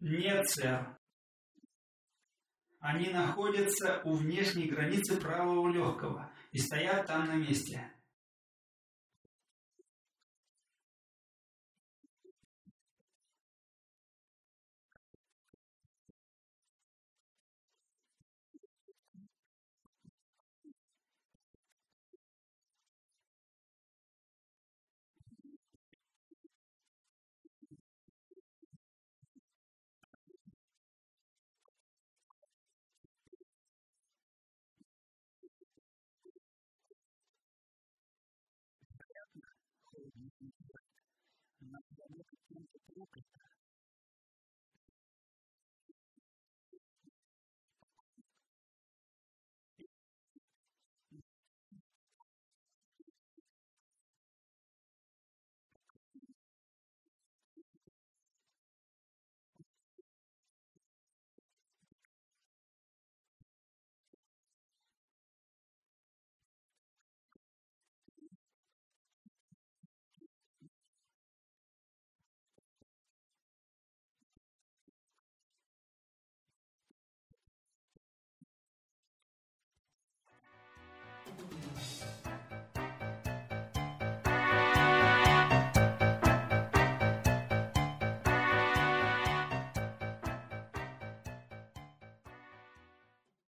Нет, сэр. Они находятся у внешней границы правого легкого и стоят там на месте.